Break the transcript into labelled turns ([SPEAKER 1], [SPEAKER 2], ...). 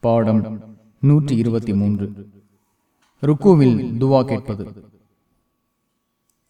[SPEAKER 1] பாடம் நூற்றி இருபத்தி மூன்று. ருக்குவில் துவா கேட்பது.